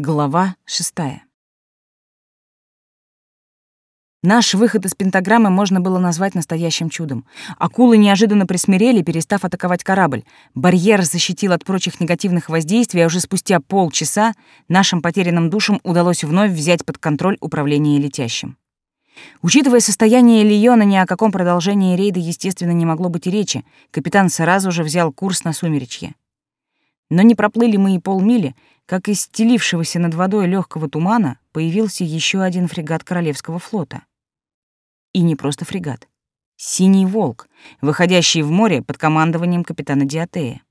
Глава шестая. Наш выход из пентаграммы можно было назвать настоящим чудом. Акулы неожиданно присмирели, перестав атаковать корабль. Барьер защитил от прочих негативных воздействий, а уже спустя полчаса нашим потерянным душам удалось вновь взять под контроль управление летящим. Учитывая состояние Лиона, ни о каком продолжении рейда, естественно, не могло быть и речи. Капитан сразу же взял курс на сумеречье. Но не проплыли мы и полмили, как из стелившегося над водой легкого тумана появился еще один фрегат Королевского флота. И не просто фрегат. «Синий волк», выходящий в море под командованием капитана Диатея.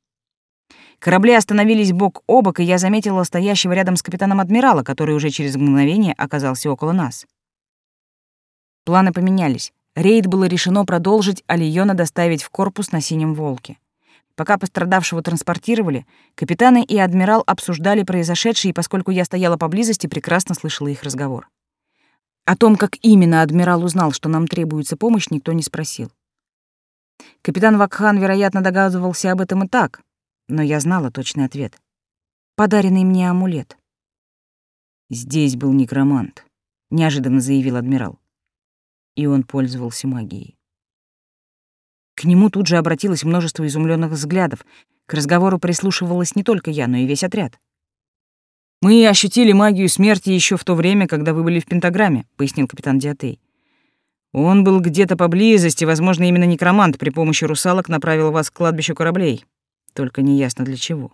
Корабли остановились бок о бок, и я заметила стоящего рядом с капитаном адмирала, который уже через мгновение оказался около нас. Планы поменялись. Рейд было решено продолжить, а Лиона доставить в корпус на «Синем волке». Пока пострадавшего транспортировали, капитаны и адмирал обсуждали произошедшее, и поскольку я стояла поблизости, прекрасно слышала их разговор. О том, как именно адмирал узнал, что нам требуется помощь, никто не спросил. Капитан Вакхан, вероятно, догадывался об этом и так, но я знала точный ответ. Подаренный мне амулет. «Здесь был некромант», — неожиданно заявил адмирал. И он пользовался магией. К нему тут же обратилось множество изумленных взглядов. К разговору прислушивалась не только я, но и весь отряд. «Мы ощутили магию смерти еще в то время, когда вы были в пентаграмме», — пояснил капитан Диатей. «Он был где-то поблизости, возможно, именно некромант при помощи русалок направил вас к кладбищу кораблей. Только неясно для чего».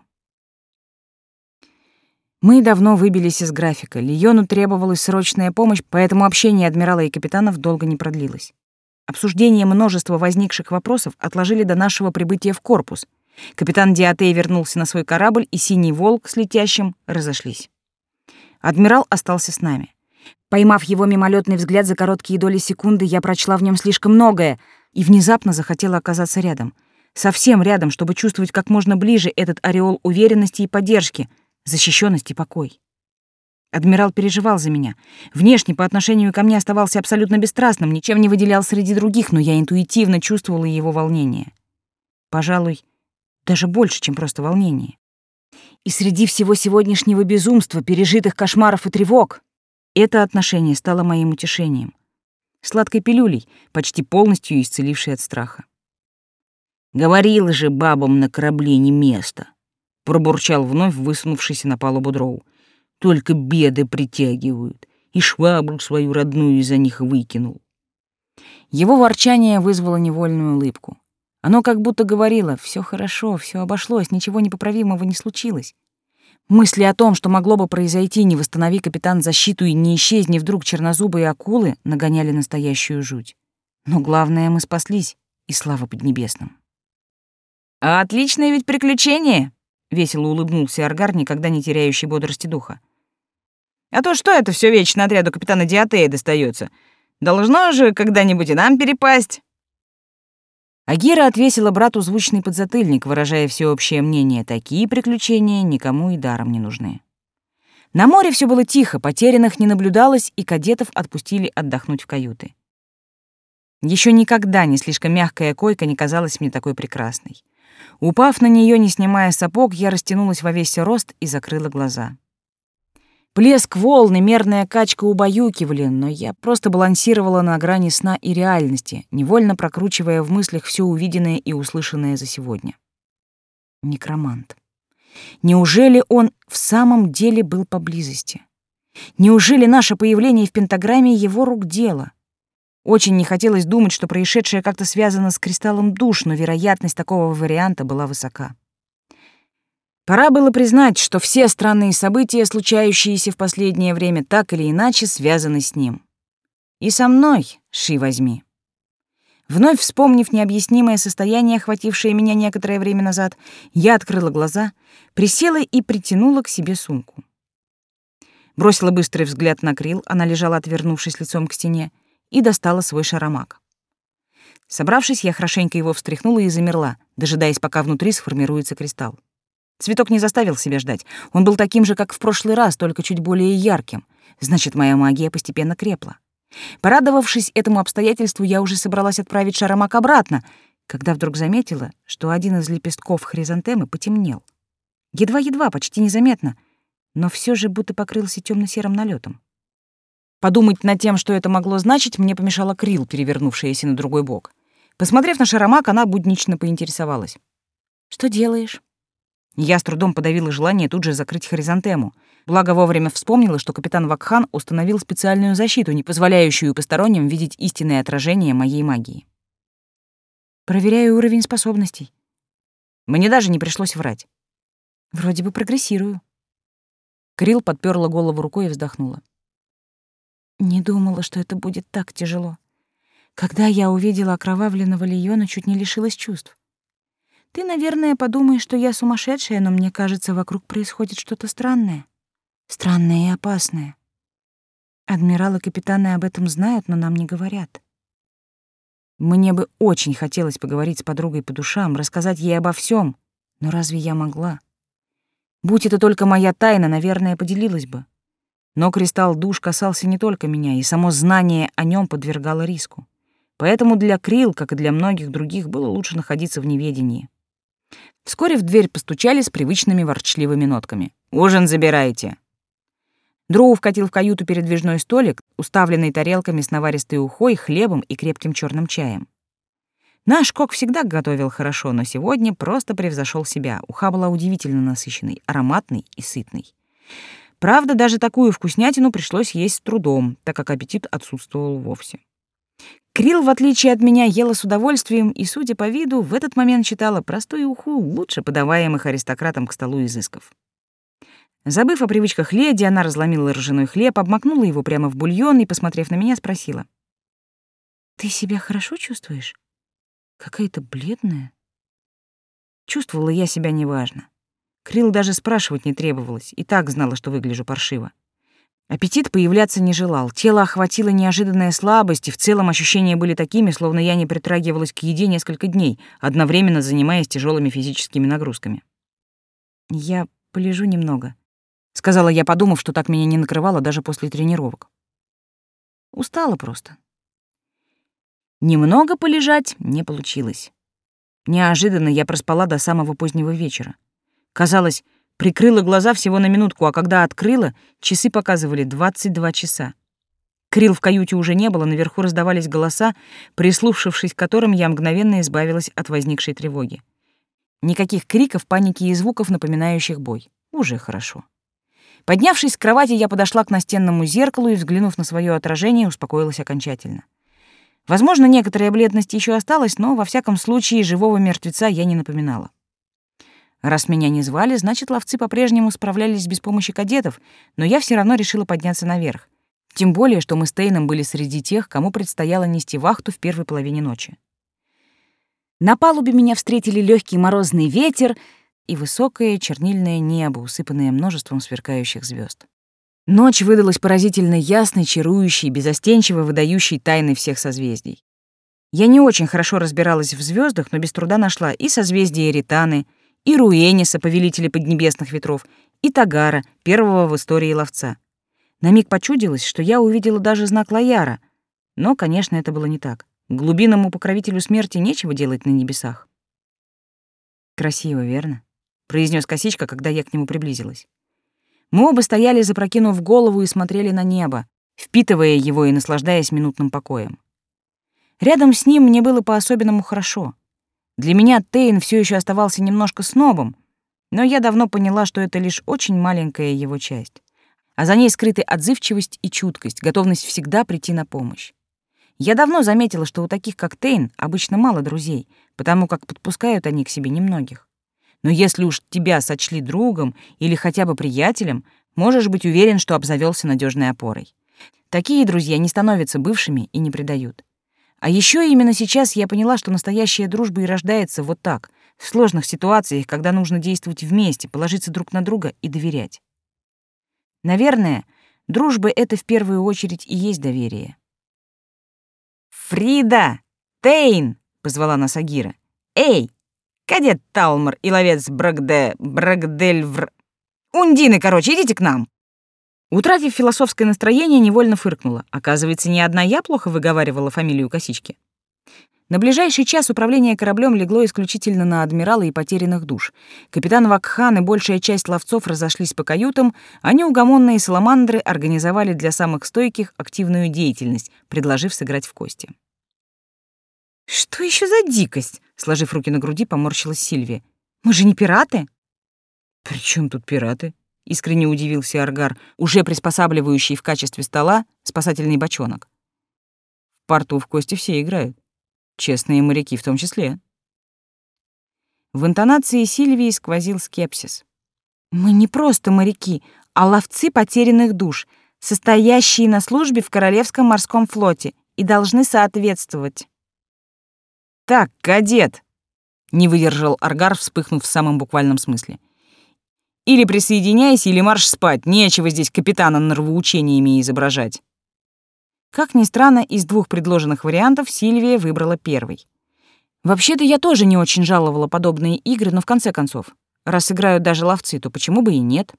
Мы давно выбились из графика. Лиону требовалась срочная помощь, поэтому общение адмирала и капитанов долго не продлилось. Обсуждение множества возникших вопросов отложили до нашего прибытия в корпус. Капитан Диатей вернулся на свой корабль, и Синий Волк с летящим разошлись. Адмирал остался с нами. Поймав его мимолетный взгляд за короткие доли секунды, я прочла в нем слишком многое и внезапно захотела оказаться рядом. Совсем рядом, чтобы чувствовать как можно ближе этот ореол уверенности и поддержки, защищенности и покой. Адмирал переживал за меня. Внешне по отношению ко мне оставался абсолютно бесстрастным, ничем не выделял среди других, но я интуитивно чувствовала его волнение. Пожалуй, даже больше, чем просто волнение. И среди всего сегодняшнего безумства, пережитых кошмаров и тревог, это отношение стало моим утешением. Сладкой пилюлей, почти полностью исцелившей от страха. «Говорила же бабам на корабле не место», — пробурчал вновь высунувшийся на палубу дроу. Только беды притягивают. И швабру свою родную из-за них выкинул. Его ворчание вызвало невольную улыбку. Оно как будто говорило «все хорошо, все обошлось, ничего непоправимого не случилось». Мысли о том, что могло бы произойти, не восстанови капитан защиту и не исчезни вдруг чернозубые акулы, нагоняли настоящую жуть. Но главное, мы спаслись, и слава поднебесным. «А отличное ведь приключение!» — весело улыбнулся Аргар, никогда не теряющий бодрости духа. А то что это все вечно отряду капитана Диатея достается? Должно же когда-нибудь и нам перепасть. Агира отвесила брату звучный подзатыльник, выражая всеобщее мнение, такие приключения никому и даром не нужны. На море все было тихо, потерянных не наблюдалось, и кадетов отпустили отдохнуть в каюты. Еще никогда не слишком мягкая койка не казалась мне такой прекрасной. Упав на нее, не снимая сапог, я растянулась во весь рост и закрыла глаза. Плеск волны, мерная качка убаюкивали, но я просто балансировала на грани сна и реальности, невольно прокручивая в мыслях все увиденное и услышанное за сегодня. Некромант. Неужели он в самом деле был поблизости? Неужели наше появление в пентаграмме его рук дело? Очень не хотелось думать, что происшедшее как-то связано с кристаллом душ, но вероятность такого варианта была высока. Пора было признать, что все странные события, случающиеся в последнее время, так или иначе связаны с ним. И со мной, ши возьми. Вновь вспомнив необъяснимое состояние, охватившее меня некоторое время назад, я открыла глаза, присела и притянула к себе сумку. Бросила быстрый взгляд на Крил, она лежала, отвернувшись лицом к стене, и достала свой шаромак. Собравшись, я хорошенько его встряхнула и замерла, дожидаясь, пока внутри сформируется кристалл. Цветок не заставил себя ждать. Он был таким же, как в прошлый раз, только чуть более ярким. Значит, моя магия постепенно крепла. Порадовавшись этому обстоятельству, я уже собралась отправить шаромак обратно, когда вдруг заметила, что один из лепестков хризантемы потемнел. Едва-едва, почти незаметно, но все же будто покрылся темно-серым налетом. Подумать над тем, что это могло значить, мне помешала Крил, перевернувшаяся на другой бок. Посмотрев на Шаромак, она буднично поинтересовалась. «Что делаешь?» Я с трудом подавила желание тут же закрыть хоризонтему. Благо вовремя вспомнила, что капитан Вакхан установил специальную защиту, не позволяющую посторонним видеть истинное отражение моей магии. Проверяю уровень способностей. Мне даже не пришлось врать. Вроде бы прогрессирую. Крил подперла голову рукой и вздохнула. Не думала, что это будет так тяжело. Когда я увидела окровавленного Лиона, чуть не лишилась чувств. Ты, наверное, подумаешь, что я сумасшедшая, но мне кажется, вокруг происходит что-то странное. Странное и опасное. Адмиралы и капитаны об этом знают, но нам не говорят. Мне бы очень хотелось поговорить с подругой по душам, рассказать ей обо всем, но разве я могла? Будь это только моя тайна, наверное, поделилась бы. Но кристалл душ касался не только меня, и само знание о нем подвергало риску. Поэтому для Крил, как и для многих других, было лучше находиться в неведении. Вскоре в дверь постучали с привычными ворчливыми нотками. «Ужин забирайте!» Дроу вкатил в каюту передвижной столик, уставленный тарелками с наваристой ухой, хлебом и крепким черным чаем. Наш кок всегда готовил хорошо, но сегодня просто превзошел себя. Уха была удивительно насыщенной, ароматной и сытной. Правда, даже такую вкуснятину пришлось есть с трудом, так как аппетит отсутствовал вовсе. Крил, в отличие от меня, ела с удовольствием и, судя по виду, в этот момент считала простую уху лучше подаваемых аристократам к столу изысков. Забыв о привычках леди, она разломила ржаной хлеб, обмакнула его прямо в бульон и, посмотрев на меня, спросила. «Ты себя хорошо чувствуешь? Какая-то бледная». Чувствовала я себя неважно. Крил даже спрашивать не требовалось, и так знала, что выгляжу паршиво. Аппетит появляться не желал, тело охватило неожиданная слабость, и в целом ощущения были такими, словно я не притрагивалась к еде несколько дней, одновременно занимаясь тяжелыми физическими нагрузками. «Я полежу немного», — сказала я, подумав, что так меня не накрывало даже после тренировок. Устала просто. Немного полежать не получилось. Неожиданно я проспала до самого позднего вечера. Казалось, Прикрыла глаза всего на минутку, а когда открыла, часы показывали 22 часа. Крил в каюте уже не было, наверху раздавались голоса, прислушавшись к которым я мгновенно избавилась от возникшей тревоги. Никаких криков, паники и звуков, напоминающих бой. Уже хорошо. Поднявшись с кровати, я подошла к настенному зеркалу и, взглянув на свое отражение, успокоилась окончательно. Возможно, некоторая бледность еще осталась, но, во всяком случае, живого мертвеца я не напоминала. Раз меня не звали, значит, ловцы по-прежнему справлялись без помощи кадетов, но я все равно решила подняться наверх. Тем более, что мы с Тейном были среди тех, кому предстояло нести вахту в первой половине ночи. На палубе меня встретили легкий морозный ветер и высокое чернильное небо, усыпанное множеством сверкающих звезд. Ночь выдалась поразительно ясной, чарующей, безостенчиво выдающей тайны всех созвездий. Я не очень хорошо разбиралась в звездах, но без труда нашла и созвездие Ританы, и Руэниса, повелителя поднебесных ветров, и Тагара, первого в истории ловца. На миг почудилось, что я увидела даже знак Лояра, но, конечно, это было не так. Глубинному покровителю смерти нечего делать на небесах. «Красиво, верно?» — произнес Косичка, когда я к нему приблизилась. Мы оба стояли, запрокинув голову и смотрели на небо, впитывая его и наслаждаясь минутным покоем. Рядом с ним мне было по-особенному хорошо — для меня Тейн все еще оставался немножко снобом, но я давно поняла, что это лишь очень маленькая его часть. А за ней скрыты отзывчивость и чуткость, готовность всегда прийти на помощь. Я давно заметила, что у таких, как Тейн, обычно мало друзей, потому как подпускают они к себе немногих. Но если уж тебя сочли другом или хотя бы приятелем, можешь быть уверен, что обзавелся надежной опорой. Такие друзья не становятся бывшими и не предают. А еще именно сейчас я поняла, что настоящая дружба и рождается вот так, в сложных ситуациях, когда нужно действовать вместе, положиться друг на друга и доверять. Наверное, дружба — это в первую очередь и есть доверие. «Фрида! Тейн!» — позвала нас Агира. «Эй! Кадет Талмор и ловец Брагде... Брагдельвр... Ундины, короче, идите к нам!» Утратив философское настроение, невольно фыркнула. Оказывается, не одна я плохо выговаривала фамилию косички. На ближайший час управление кораблем легло исключительно на адмирала и потерянных душ. Капитан Вакхан и большая часть ловцов разошлись по каютам, а неугомонные саламандры организовали для самых стойких активную деятельность, предложив сыграть в кости. «Что еще за дикость?» — сложив руки на груди, поморщилась Сильвия. «Мы же не пираты?» «При чем тут пираты?» — искренне удивился Аргар, уже приспосабливающий в качестве стола спасательный бочонок. «В порту в кости все играют. Честные моряки в том числе. В интонации Сильвии сквозил скепсис. «Мы не просто моряки, а ловцы потерянных душ, состоящие на службе в Королевском морском флоте и должны соответствовать». «Так, кадет!» — не выдержал Аргар, вспыхнув в самом буквальном смысле. «Или присоединяйся, или марш спать. Нечего здесь капитана нравоучениями изображать». Как ни странно, из двух предложенных вариантов Сильвия выбрала первый. Вообще-то я тоже не очень жаловала подобные игры, но в конце концов, раз играют даже ловцы, то почему бы и нет?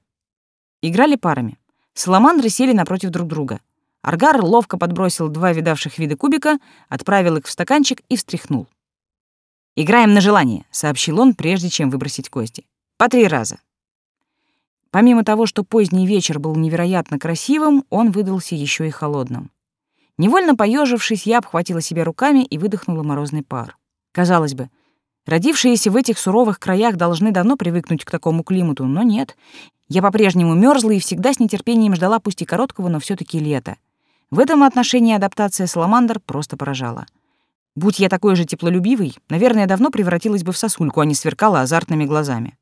Играли парами. Саламандры сели напротив друг друга. Аргар ловко подбросил два видавших вида кубика, отправил их в стаканчик и встряхнул. «Играем на желание», — сообщил он, прежде чем выбросить кости. «По три раза». Помимо того, что поздний вечер был невероятно красивым, он выдался еще и холодным. Невольно поежившись, я обхватила себя руками и выдохнула морозный пар. Казалось бы, родившиеся в этих суровых краях должны давно привыкнуть к такому климату, но нет. Я по-прежнему мерзла и всегда с нетерпением ждала пусть и короткого, но все таки лета. В этом отношении адаптация Саламандр просто поражала. Будь я такой же теплолюбивый, наверное, давно превратилась бы в сосульку, а не сверкала азартными глазами.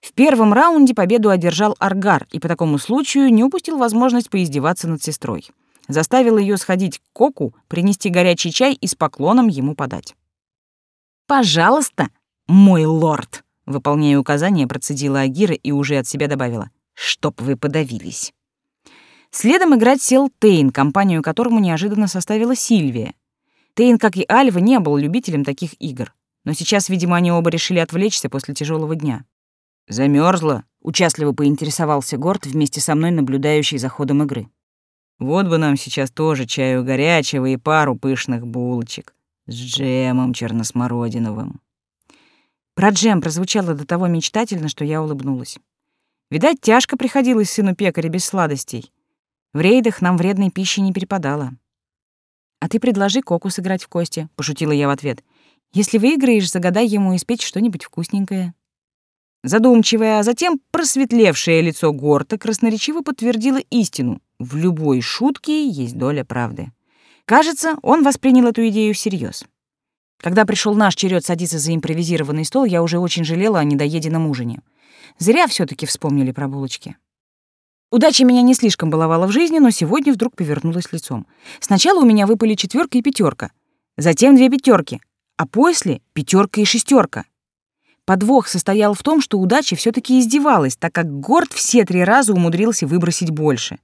В первом раунде победу одержал Аргар и по такому случаю не упустил возможность поиздеваться над сестрой заставил ее сходить к Коку, принести горячий чай и с поклоном ему подать. «Пожалуйста, мой лорд!» Выполняя указания, процедила Агира и уже от себя добавила. «Чтоб вы подавились!» Следом играть сел Тейн, компанию которому неожиданно составила Сильвия. Тейн, как и Альва, не был любителем таких игр. Но сейчас, видимо, они оба решили отвлечься после тяжелого дня. Замерзла, участливо поинтересовался Горд вместе со мной, наблюдающий за ходом игры. Вот бы нам сейчас тоже чаю горячего и пару пышных булочек с джемом черносмородиновым. Про джем прозвучало до того мечтательно, что я улыбнулась. Видать, тяжко приходилось сыну пекаря без сладостей. В рейдах нам вредной пищи не перепадало. «А ты предложи Коку сыграть в кости», — пошутила я в ответ. «Если выиграешь, загадай ему испечь что-нибудь вкусненькое». Задумчивое, а затем просветлевшее лицо Горта красноречиво подтвердило истину. В любой шутке есть доля правды. Кажется, он воспринял эту идею всерьез. Когда пришел наш черед садиться за импровизированный стол, я уже очень жалела о недоеденном ужине. Зря все таки вспомнили про булочки. Удача меня не слишком баловала в жизни, но сегодня вдруг повернулась лицом. Сначала у меня выпали четверка и пятерка, затем две пятерки, а после пятерка и шестерка. Подвох состоял в том, что удача все таки издевалась, так как Горд все три раза умудрился выбросить больше.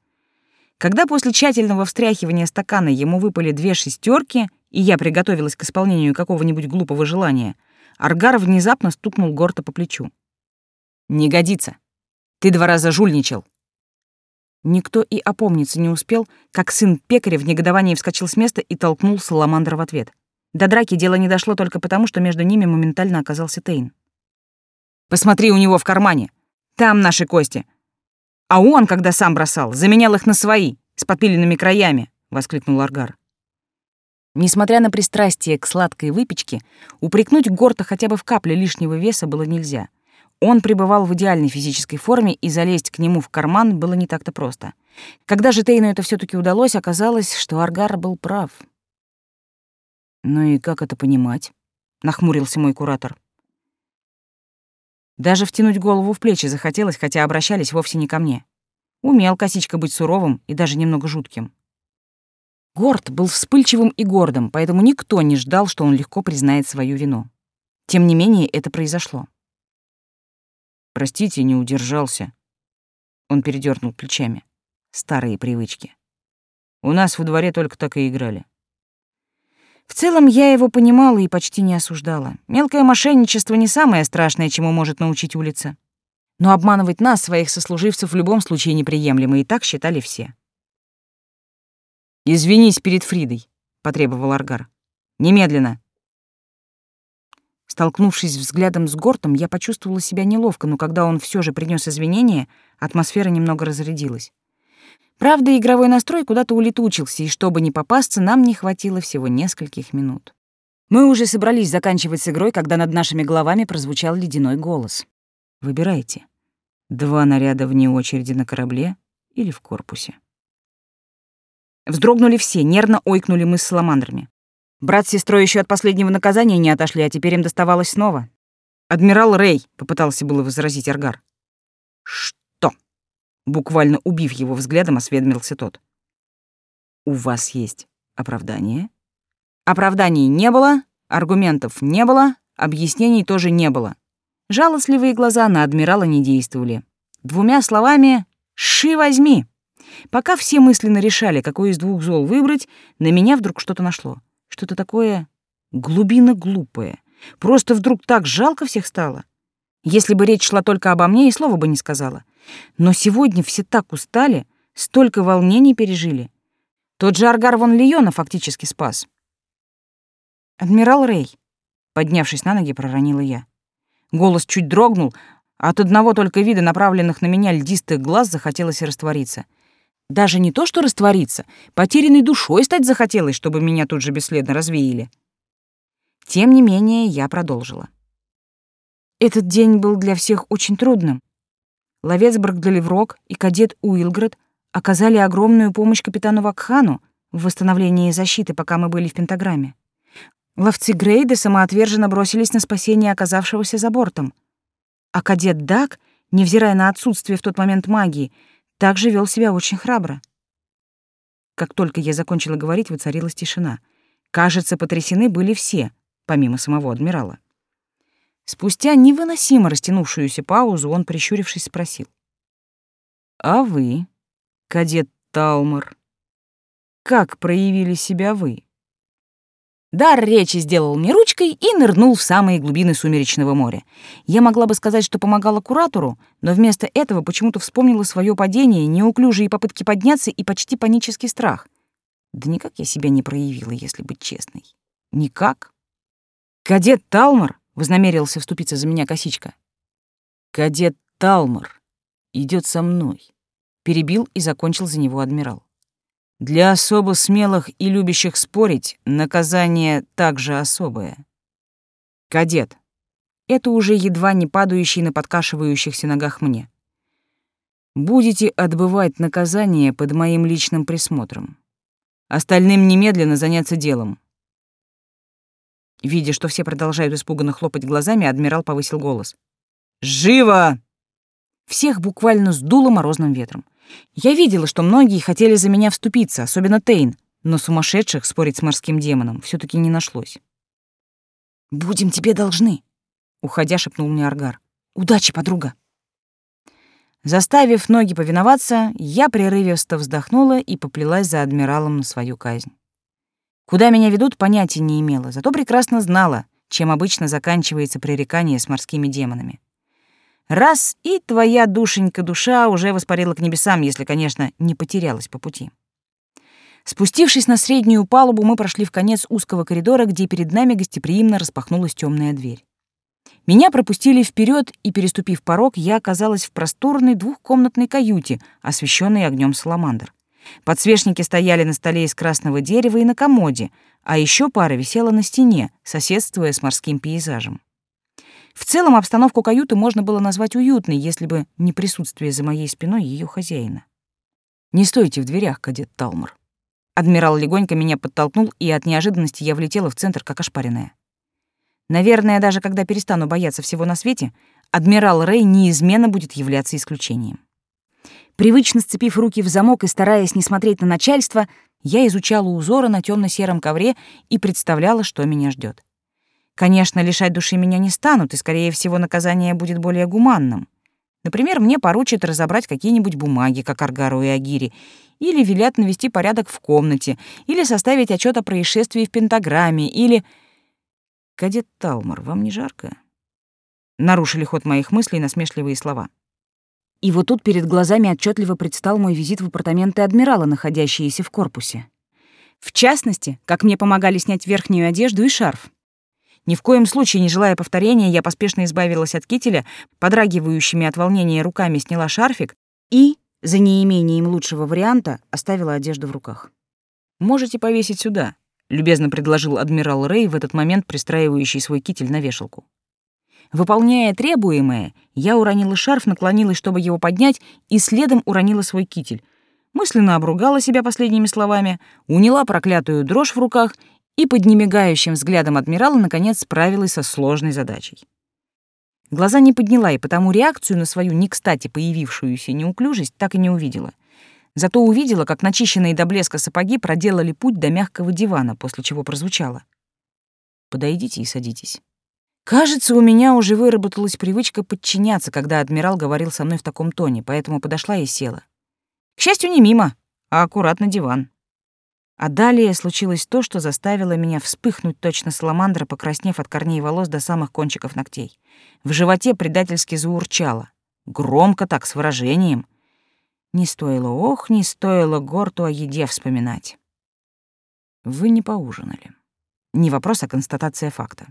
Когда после тщательного встряхивания стакана ему выпали две шестерки, и я приготовилась к исполнению какого-нибудь глупого желания, Аргар внезапно стукнул Горта по плечу. «Не годится. Ты два раза жульничал». Никто и опомниться не успел, как сын пекаря в негодовании вскочил с места и толкнул Саламандра в ответ. До драки дело не дошло только потому, что между ними моментально оказался Тейн. Посмотри у него в кармане. Там наши кости. А он, когда сам бросал, заменял их на свои, с подпиленными краями, воскликнул Аргар. Несмотря на пристрастие к сладкой выпечке, упрекнуть Горта хотя бы в капле лишнего веса было нельзя. Он пребывал в идеальной физической форме, и залезть к нему в карман было не так-то просто. Когда же Тейну это все таки удалось, оказалось, что Аргар был прав. «Ну и как это понимать?» — нахмурился мой куратор. Даже втянуть голову в плечи захотелось, хотя обращались вовсе не ко мне. Умел косичка быть суровым и даже немного жутким. Горд был вспыльчивым и гордым, поэтому никто не ждал, что он легко признает свою вину. Тем не менее, это произошло. «Простите, не удержался». Он передернул плечами. Старые привычки. У нас во дворе только так и играли. В целом, я его понимала и почти не осуждала. Мелкое мошенничество не самое страшное, чему может научить улица. Но обманывать нас, своих сослуживцев, в любом случае неприемлемо, и так считали все. «Извинись перед Фридой», — потребовал Аргар. Немедленно!» Столкнувшись взглядом с Гортом, я почувствовала себя неловко, но когда он все же принес извинения, атмосфера немного разрядилась. Правда, игровой настрой куда-то улетучился, и чтобы не попасться, нам не хватило всего нескольких минут. Мы уже собрались заканчивать с игрой, когда над нашими головами прозвучал ледяной голос. «Выбирайте. Два наряда вне очереди на корабле или в корпусе». Вздрогнули все, нервно ойкнули мы с саламандрами. Брат с сестрой еще от последнего наказания не отошли, а теперь им доставалось снова. «Адмирал Рэй», — попытался было возразить Аргар. «Что?» — буквально убив его взглядом, осведомился тот. «У вас есть оправдание?» Оправданий не было, аргументов не было, объяснений тоже не было. Жалостливые глаза на адмирала не действовали. Двумя словами «ши возьми». Пока все мысленно решали, какой из двух зол выбрать, на меня вдруг что-то нашло. Что-то такое глубина глупое. Просто вдруг так жалко всех стало. Если бы речь шла только обо мне, и слова бы не сказала. Но сегодня все так устали, столько волнений пережили. Тот же Аргар вон Лиона фактически спас. «Адмирал Рэй», — поднявшись на ноги, проронила я. Голос чуть дрогнул, от одного только вида направленных на меня льдистых глаз захотелось раствориться — даже не то, что раствориться, потерянной душой стать захотелось, чтобы меня тут же бесследно развеяли. Тем не менее, я продолжила. Этот день был для всех очень трудным. Ловец Брагдалеврок и кадет Уилград оказали огромную помощь капитану Вакхану в восстановлении защиты, пока мы были в Пентаграмме. Ловцы Грейда самоотверженно бросились на спасение оказавшегося за бортом. А кадет Дак, невзирая на отсутствие в тот момент магии, также вел себя очень храбро. Как только я закончила говорить, воцарилась тишина. Кажется, потрясены были все, помимо самого адмирала. Спустя невыносимо растянувшуюся паузу он, прищурившись, спросил. «А вы, кадет Талмор, как проявили себя вы?» Дар речи сделал мне ручкой и нырнул в самые глубины сумеречного моря. Я могла бы сказать, что помогала куратору, но вместо этого почему-то вспомнила свое падение, неуклюжие попытки подняться и почти панический страх. Да никак я себя не проявила, если быть честной. Никак. «Кадет Талмор!» — вознамерился вступиться за меня косичка. «Кадет Талмор идет со мной», — перебил и закончил за него адмирал. Для особо смелых и любящих спорить наказание также особое. Кадет. Это уже едва не падающий на подкашивающихся ногах мне. Будете отбывать наказание под моим личным присмотром. Остальным немедленно заняться делом. Видя, что все продолжают испуганно хлопать глазами, адмирал повысил голос. «Живо!» Всех буквально сдуло морозным ветром. Я видела, что многие хотели за меня вступиться, особенно Тейн, но сумасшедших спорить с морским демоном все таки не нашлось. «Будем тебе должны», — уходя шепнул мне Аргар. «Удачи, подруга». Заставив ноги повиноваться, я прерывисто вздохнула и поплелась за адмиралом на свою казнь. Куда меня ведут, понятия не имела, зато прекрасно знала, чем обычно заканчивается пререкание с морскими демонами. Раз — и твоя душенька-душа уже воспарила к небесам, если, конечно, не потерялась по пути. Спустившись на среднюю палубу, мы прошли в конец узкого коридора, где перед нами гостеприимно распахнулась темная дверь. Меня пропустили вперед, и, переступив порог, я оказалась в просторной двухкомнатной каюте, освещенной огнем саламандр. Подсвечники стояли на столе из красного дерева и на комоде, а еще пара висела на стене, соседствуя с морским пейзажем. В целом обстановку каюты можно было назвать уютной, если бы не присутствие за моей спиной ее хозяина. «Не стойте в дверях, кадет Талмор». Адмирал легонько меня подтолкнул, и от неожиданности я влетела в центр, как ошпаренная. Наверное, даже когда перестану бояться всего на свете, адмирал Рэй неизменно будет являться исключением. Привычно сцепив руки в замок и стараясь не смотреть на начальство, я изучала узоры на темно сером ковре и представляла, что меня ждет. Конечно, лишать души меня не станут, и, скорее всего, наказание будет более гуманным. Например, мне поручат разобрать какие-нибудь бумаги, как Аргару и Агири, или велят навести порядок в комнате, или составить отчет о происшествии в пентаграмме, или... «Кадет Талмор, вам не жарко?» Нарушили ход моих мыслей насмешливые слова. И вот тут перед глазами отчетливо предстал мой визит в апартаменты адмирала, находящиеся в корпусе. В частности, как мне помогали снять верхнюю одежду и шарф. Ни в коем случае, не желая повторения, я поспешно избавилась от кителя, подрагивающими от волнения руками сняла шарфик и, за неимением лучшего варианта, оставила одежду в руках. «Можете повесить сюда», — любезно предложил адмирал Рэй в этот момент пристраивающий свой китель на вешалку. Выполняя требуемое, я уронила шарф, наклонилась, чтобы его поднять, и следом уронила свой китель. Мысленно обругала себя последними словами, уняла проклятую дрожь в руках и под немигающим взглядом адмирала наконец справилась со сложной задачей. Глаза не подняла, и потому реакцию на свою не кстати появившуюся неуклюжесть так и не увидела. Зато увидела, как начищенные до блеска сапоги проделали путь до мягкого дивана, после чего прозвучало. «Подойдите и садитесь». Кажется, у меня уже выработалась привычка подчиняться, когда адмирал говорил со мной в таком тоне, поэтому подошла и села. К счастью, не мимо, а аккуратно диван. А далее случилось то, что заставило меня вспыхнуть точно саламандра, покраснев от корней волос до самых кончиков ногтей. В животе предательски заурчало. Громко так, с выражением. Не стоило, ох, не стоило Горту о еде вспоминать. Вы не поужинали. Не вопрос, а констатация факта.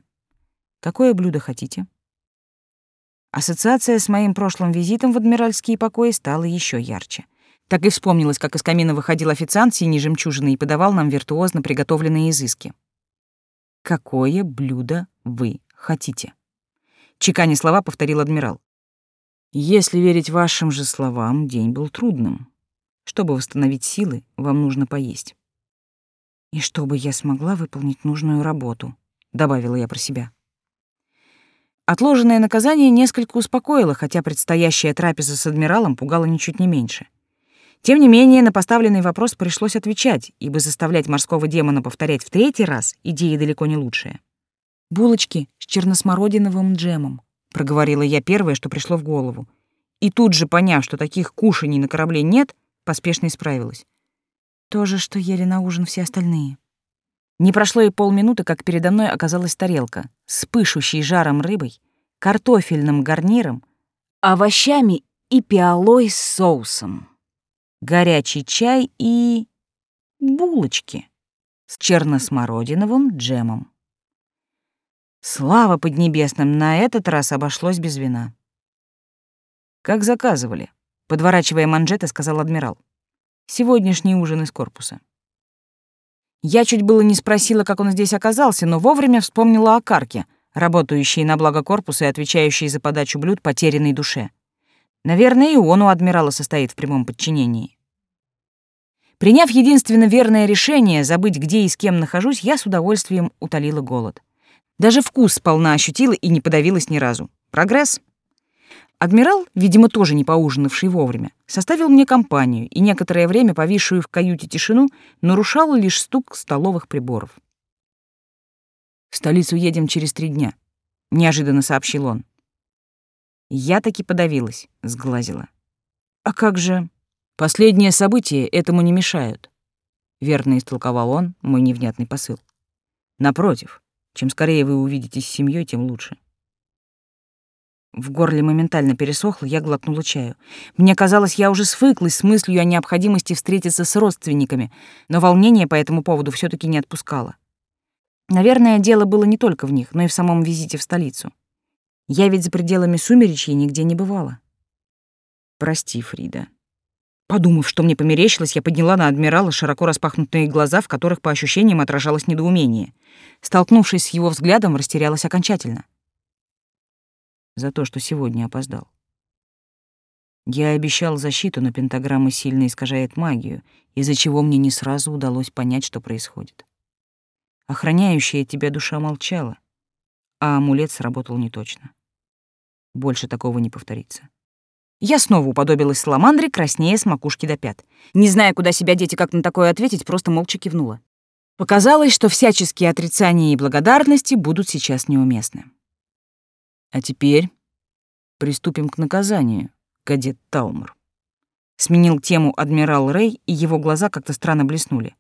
Какое блюдо хотите? Ассоциация с моим прошлым визитом в адмиральские покои стала еще ярче — так и вспомнилось, как из камина выходил официант синей жемчужины и подавал нам виртуозно приготовленные изыски. «Какое блюдо вы хотите?» Чеканя слова повторил адмирал. «Если верить вашим же словам, день был трудным. Чтобы восстановить силы, вам нужно поесть». «И чтобы я смогла выполнить нужную работу», — добавила я про себя. Отложенное наказание несколько успокоило, хотя предстоящая трапеза с адмиралом пугала ничуть не меньше. Тем не менее, на поставленный вопрос пришлось отвечать, ибо заставлять морского демона повторять в третий раз идея далеко не лучшая. «Булочки с черносмородиновым джемом», — проговорила я первое, что пришло в голову. И тут же, поняв, что таких кушаний на корабле нет, поспешно исправилась. «То же, что ели на ужин все остальные». Не прошло и полминуты, как передо мной оказалась тарелка с пышущей жаром рыбой, картофельным гарниром, овощами и пиалой с соусом горячий чай и... булочки с черносмородиновым джемом. Слава поднебесным, на этот раз обошлось без вина. «Как заказывали», — подворачивая манжеты, сказал адмирал. «Сегодняшний ужин из корпуса». Я чуть было не спросила, как он здесь оказался, но вовремя вспомнила о Карке, работающей на благо корпуса и отвечающей за подачу блюд потерянной душе. Наверное, и он у адмирала состоит в прямом подчинении. Приняв единственно верное решение забыть, где и с кем нахожусь, я с удовольствием утолила голод. Даже вкус сполна ощутила и не подавилась ни разу. Прогресс. Адмирал, видимо, тоже не поужинавший вовремя, составил мне компанию, и некоторое время повисшую в каюте тишину нарушал лишь стук столовых приборов. «В столицу едем через три дня», — неожиданно сообщил он. Я таки подавилась, сглазила. «А как же...» Последние события этому не мешают. Верно истолковал он мой невнятный посыл. Напротив, чем скорее вы увидитесь с семьей, тем лучше. В горле моментально пересохло, я глотнула чаю. Мне казалось, я уже свыклась с мыслью о необходимости встретиться с родственниками, но волнение по этому поводу все таки не отпускало. Наверное, дело было не только в них, но и в самом визите в столицу. Я ведь за пределами сумеречья нигде не бывала. Прости, Фрида, Подумав, что мне померещилось, я подняла на адмирала широко распахнутые глаза, в которых по ощущениям отражалось недоумение. Столкнувшись с его взглядом, растерялась окончательно. За то, что сегодня опоздал. Я обещал защиту, но пентаграмма сильно искажает магию, из-за чего мне не сразу удалось понять, что происходит. Охраняющая тебя душа молчала, а амулет сработал неточно. Больше такого не повторится. Я снова уподобилась саламандре, краснее с макушки до пят. Не зная, куда себя деть и как на такое ответить, просто молча кивнула. Показалось, что всяческие отрицания и благодарности будут сейчас неуместны. А теперь приступим к наказанию, кадет Таумер. Сменил тему адмирал Рэй, и его глаза как-то странно блеснули.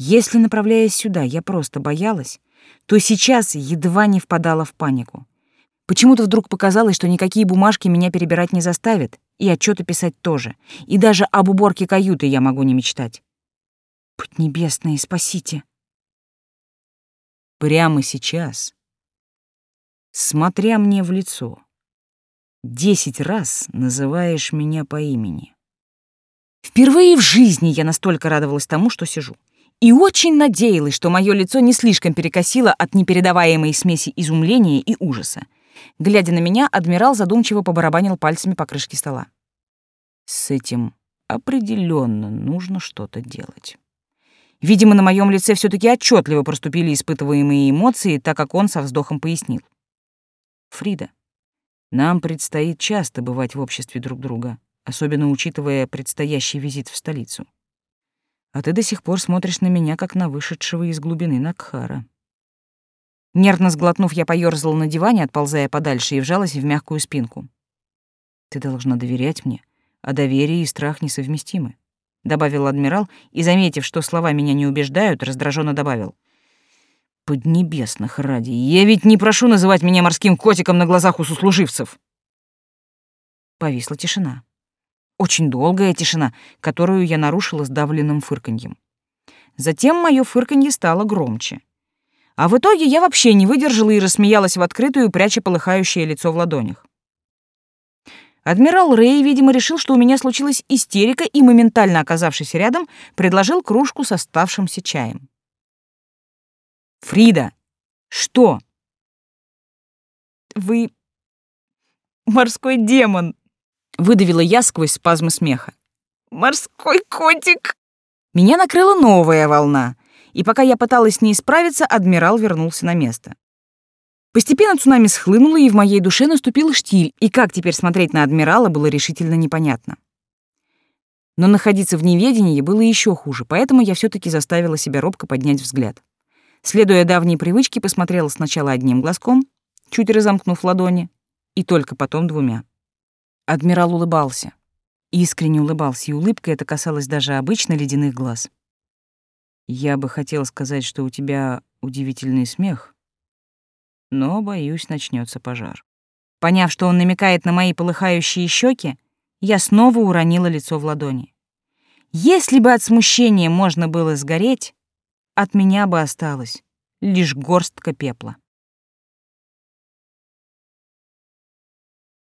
Если, направляясь сюда, я просто боялась, то сейчас едва не впадала в панику. Почему-то вдруг показалось, что никакие бумажки меня перебирать не заставят, и отчеты писать тоже, и даже об уборке каюты я могу не мечтать. Поднебесные, спасите. Прямо сейчас, смотря мне в лицо, десять раз называешь меня по имени. Впервые в жизни я настолько радовалась тому, что сижу. И очень надеялась, что мое лицо не слишком перекосило от непередаваемой смеси изумления и ужаса. Глядя на меня, адмирал задумчиво побарабанил пальцами по крышке стола. С этим определенно нужно что-то делать. Видимо, на моем лице все таки отчетливо проступили испытываемые эмоции, так как он со вздохом пояснил. «Фрида, нам предстоит часто бывать в обществе друг друга, особенно учитывая предстоящий визит в столицу. А ты до сих пор смотришь на меня, как на вышедшего из глубины Накхара. Нервно сглотнув, я поёрзала на диване, отползая подальше, и вжалась в мягкую спинку. Ты должна доверять мне, а доверие и страх несовместимы, добавил адмирал, и, заметив, что слова меня не убеждают, раздраженно добавил. Поднебесных ради, я ведь не прошу называть меня морским котиком на глазах у сослуживцев. Повисла тишина. Очень долгая тишина, которую я нарушила сдавленным фырканьем. Затем мое фырканье стало громче. А в итоге я вообще не выдержала и рассмеялась в открытую, пряча полыхающее лицо в ладонях. Адмирал Рэй, видимо, решил, что у меня случилась истерика, и, моментально оказавшись рядом, предложил кружку с оставшимся чаем. «Фрида, что?» «Вы морской демон», Выдавила я сквозь спазмы смеха. «Морской котик!» Меня накрыла новая волна, и пока я пыталась с ней справиться, адмирал вернулся на место. Постепенно цунами схлынуло, и в моей душе наступил штиль, и как теперь смотреть на адмирала было решительно непонятно. Но находиться в неведении было еще хуже, поэтому я все таки заставила себя робко поднять взгляд. Следуя давней привычке, посмотрела сначала одним глазком, чуть разомкнув ладони, и только потом двумя. Адмирал улыбался. Искренне улыбался, и улыбка эта касалась даже обычно ледяных глаз. «Я бы хотел сказать, что у тебя удивительный смех, но, боюсь, начнется пожар». Поняв, что он намекает на мои полыхающие щеки, я снова уронила лицо в ладони. Если бы от смущения можно было сгореть, от меня бы осталось лишь горстка пепла.